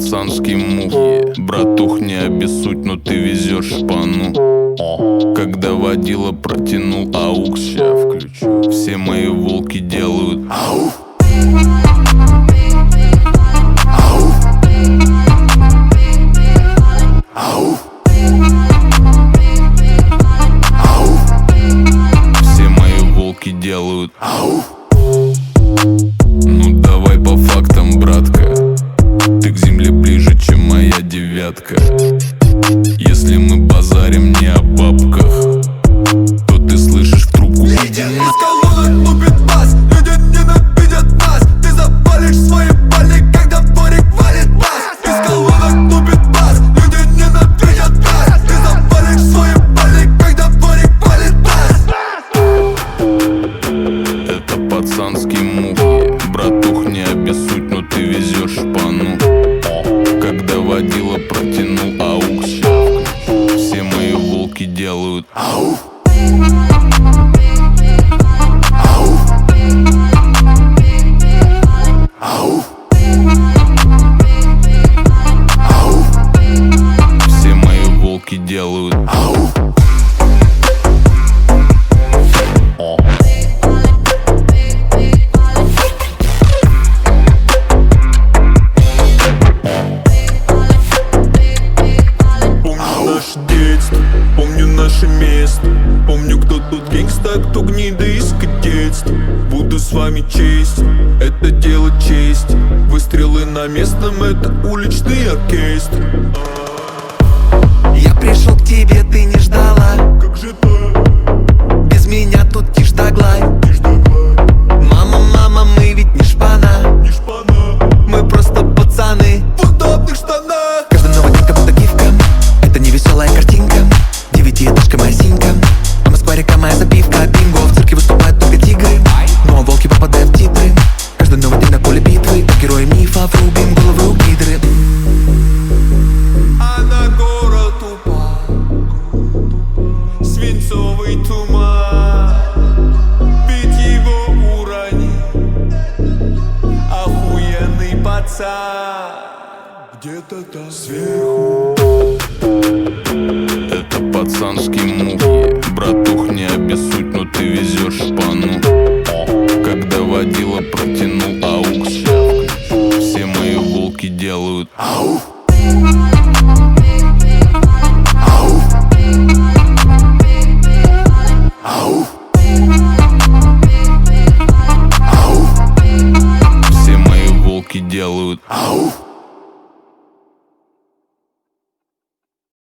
пацанский мух Братух, не обессудь, но ты везешь шпану. Когда водила протянул аукс Ща включу. Все мои волки делают ау. Все мои волки делают ау пацанский мух. Братух, не обессудь, но ты везешь шпану Когда водила протянул аукс. Все мои волки делают. Ау место. Помню, кто тут гангста, кто гнида из кадетства Буду с вами честь, это дело честь Выстрелы на местном, это уличный оркестр. Я пришел к тебе, ты не ждала. Как же так? Без меня тут тишь да гладь. Мама, мама, мы ведь не шпана. Не шпана. Мы просто пацаны. В удобных штанах. Каждый новый день как будто гифка. Это не веселая новый туман. Ведь его урони Охуенный пацан. Где-то там сверху. Это пацанский мув Братух, не обессудь, но ты везешь шпану Когда водила протянул аукс Все мои волки делают. Ауф!